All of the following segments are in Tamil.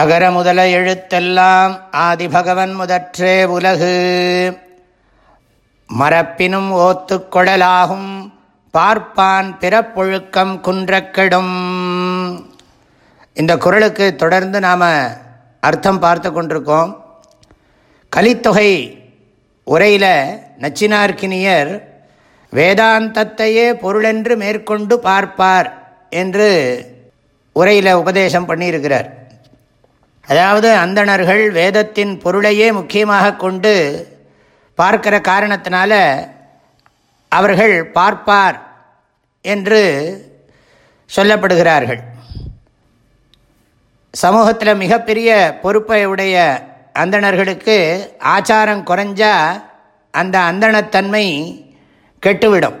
அகர முதல எழுத்தெல்லாம் ஆதிபகவன் முதற்றே உலகு. மரப்பினும் ஓத்துக்கொடலாகும் பார்ப்பான் பிறப்பொழுக்கம் குன்றக்கெடும். இந்த குரலுக்கு தொடர்ந்து நாம் அர்த்தம் பார்த்து கொண்டிருக்கோம். கலித்தொகை உரையில் நச்சினார்க்கினியர் வேதாந்தத்தையே பொருளென்று மேற்கொண்டு பார்ப்பார் என்று உரையில் உபதேசம் பண்ணியிருக்கிறார். அதாவது அந்தணர்கள் வேதத்தின் பொருளையே முக்கியமாக கொண்டு பார்க்கிற காரணத்தினால அவர்கள் பார்ப்பார் என்று சொல்லப்படுகிறார்கள். சமூகத்தில் மிகப்பெரிய பொறுப்பை உடைய அந்தணர்களுக்கு ஆச்சாரம் குறைஞ்சா அந்த அந்தணத்தன்மை கெட்டுவிடும்.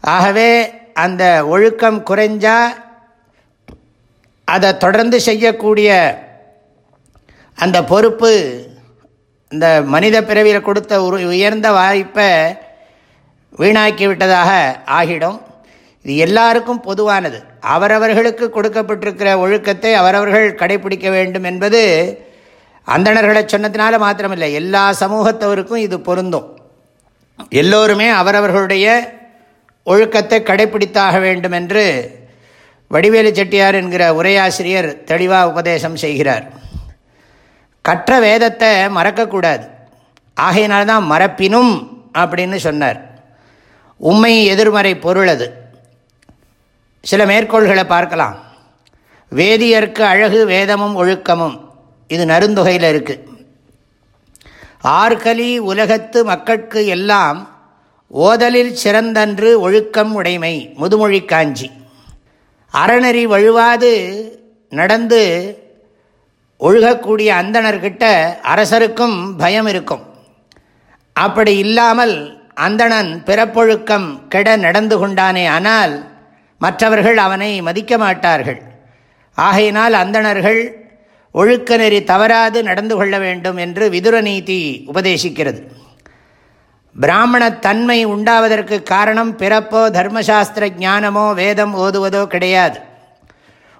ஆகவே அந்த ஒழுக்கம் குறைஞ்சா அதை தொடர்ந்து செய்யக்கூடிய அந்த பொறுப்பு இந்த மனித பிறவியில் கொடுத்த ஒரு உயர்ந்த வாய்ப்பை வீணாக்கி விட்டதாக ஆகிடும். இது எல்லாருக்கும் பொதுவானது. அவரவர்களுக்கு கொடுக்கப்பட்டிருக்கிற ஒழுக்கத்தை அவரவர்கள் கடைபிடிக்க வேண்டும் என்பது அந்தணர்களை சொன்னதினால மாத்திரமில்லை. எல்லா சமூகத்தவருக்கும் இது பொருந்தும். எல்லோருமே அவரவர்களுடைய ஒழுக்கத்தை கடைபிடித்தாக வேண்டும் என்று வடிவேலு செட்டியார் என்கிற உரையாசிரியர் தெளிவாக உபதேசம் செய்கிறார். கற்ற வேதத்தை மறக்கக்கூடாது. ஆகையினால்தான் மறப்பினும் அப்படின்னு சொன்னார். உண்மை எதிர்மறை பொருள் அது சில மேற்கோள்களை பார்க்கலாம். வேதியர்க்கு அழகு வேதமும் ஒழுக்கமும். இது நருந்தொகையில் இருக்குது ஆர்கலி உலகத்து மக்கட்கு எல்லாம் ஓதலில் சிறந்தன்று ஒழுக்கம் உடைமை முதுமொழி காஞ்சி. அறநெறி வழுவாது நடந்து ஒழுகக்கூடிய அந்தணர்கிட்ட அரசருக்கும் பயம் இருக்கும். அப்படி இல்லாமல் அந்தணன் பிறப்பொழுக்கம் கெட நடந்து கொண்டானே ஆனால் மற்றவர்கள் அவனை மதிக்க மாட்டார்கள். ஆகையினால் அந்தணர்கள் ஒழுக்க நெறி தவறாது நடந்து கொள்ள வேண்டும் என்று விதுர நீதி உபதேசிக்கிறது. பிராமணத்தன்மை உண்டாவதற்கு காரணம் பிறப்போ தர்மசாஸ்திர ஞானமோ வேதம் ஓதுவதோ கிடையாது.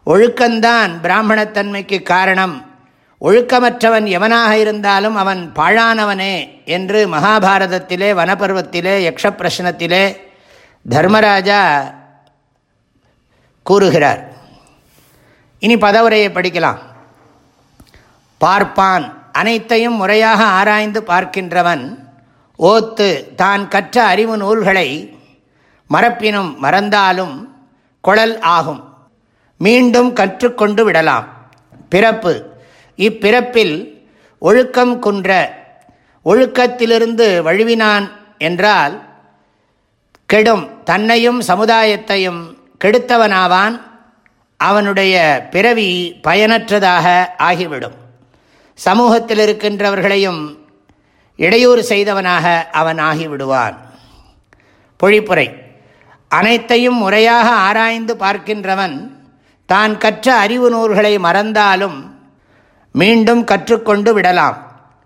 ஒழுக்கந்தான் பிராமணத்தன்மைக்கு காரணம். ஒழுக்கமற்றவன் எவனாக இருந்தாலும் அவன் பாழானவனே என்று மகாபாரதத்திலே வனப்பருவத்திலே யக்ஷப்பிரஷ்னத்திலே தர்மராஜா கூறுகிறார். இனி பதவுரையை படிக்கலாம். பார்ப்பான். அனைத்தையும் முறையாக ஆராய்ந்து பார்க்கின்றவன் ஓத்து தான் கற்ற அறிவு நூல்களை மறப்பினும் மறந்தாலும் குழல் ஆகும். மீண்டும் கற்றுக்கொண்டு விடலாம். பிறப்பு. இப்பிறப்பில் ஒழுக்கம் குன்ற ஒழுக்கத்திலிருந்து வழுவினான் என்றால் கெடும். தன்னையும் சமுதாயத்தையும் கெடுத்தவனாவான். அவனுடைய பிறவி பயனற்றதாக ஆகிவிடும். சமூகத்தில் இருக்கின்றவர்களையும் இடையூறு செய்தவனாக அவன் ஆகிவிடுவான். பொழிப்புரை. அனைத்தையும் முறையாக ஆராய்ந்து பார்க்கின்றவன் தான் கற்ற அறிவு நூல்களை மறந்தாலும் மீண்டும் கற்றுக்கொண்டு விடலாம்.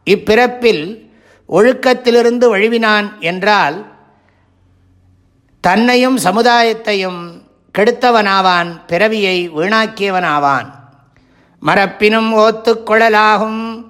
இப்பிறப்பில் ஒழுக்கத்திலிருந்து வழுவினான் என்றால் தன்னையும் சமுதாயத்தையும் கெடுத்தவனாவான் பிறவியை வீணாக்கியவனாவான். மரப்பினும் ஓத்துக்கொழலாகும்